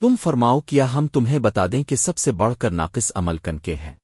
تم فرماؤ کیا ہم تمہیں بتا دیں کہ سب سے بڑھ کر ناقص عمل کن کے ہیں۔